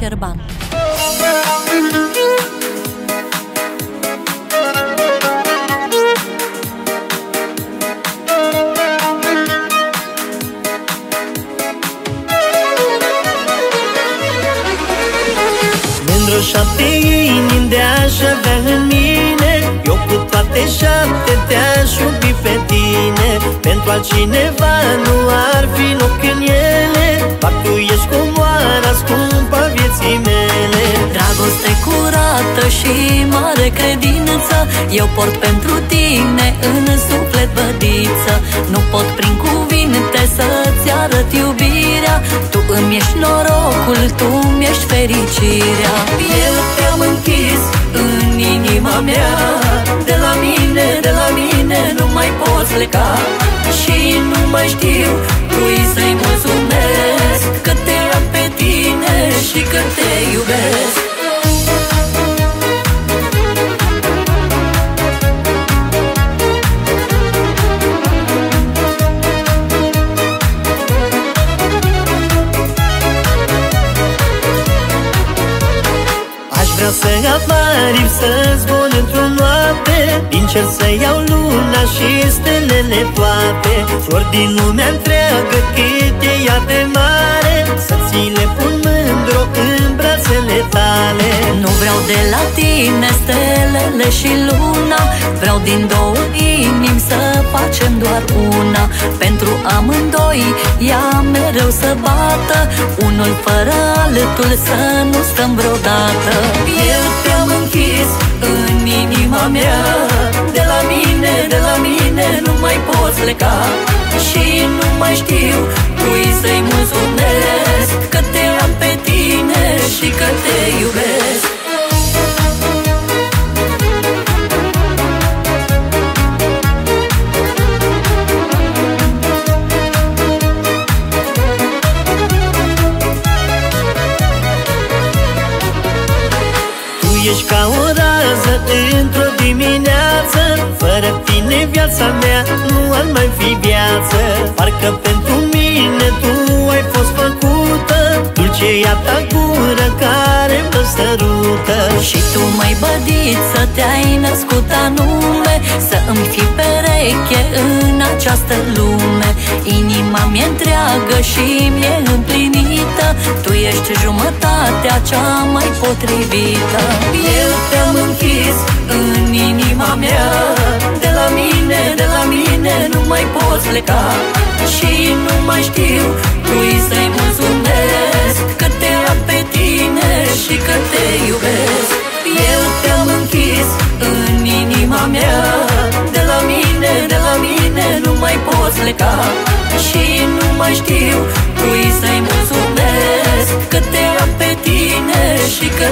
Șerban. Mândru șapte inimi de-aș avea în mine Eu cu toate șapte te-aș iubi pe tine. Pentru altcineva nu ar fi loc în ele mare credință. Eu port pentru tine în suflet bădiță. Nu pot prin cuvinte să-ți arăt iubirea. Tu îmi ești norocul, tu îmi ești fericirea. Eu te-am închis în inima mea. De la mine, de la mine nu mai poți pleca. Și nu mai știu cui să-i vrea să apari, să zbor într-o noapte. Din cer să iau luna și stelele toate. Flori din lumea întreagă cât e ea de mare. Să ți le pun mândro în brațele tale. Nu vreau de la tine stelele și luna. Vreau din două inimi să facem doar una. Pentru amândoi ea mereu să bată. Unul fără altul să nu stăm vreodată. Eu pleca Și nu mai știu cui să-i mulțumesc Că te am pe tine și că te iubesc. Tu ești ca o rază într-o dimineață Fără tine viața mea nu ar mai fi viață Parcă pentru mine tu ai fost făcută. Dulceia ta gură care mă sărută. Și tu, mai bădiță, te-ai născut anume Să îmi fi pereche în această lume. Inima mi-e întreagă și mi-e împlinită Tu ești jumătatea cea mai potrivită. Eu te-am închis în inima mea poți pleca Și nu mai știu cui să-i mulțumesc Că te am pe tine și că te iubesc. Eu te-am închis în inima mea De la mine, de la mine nu mai poți pleca Și nu mai știu cui să-i mulțumesc Că te am pe tine și că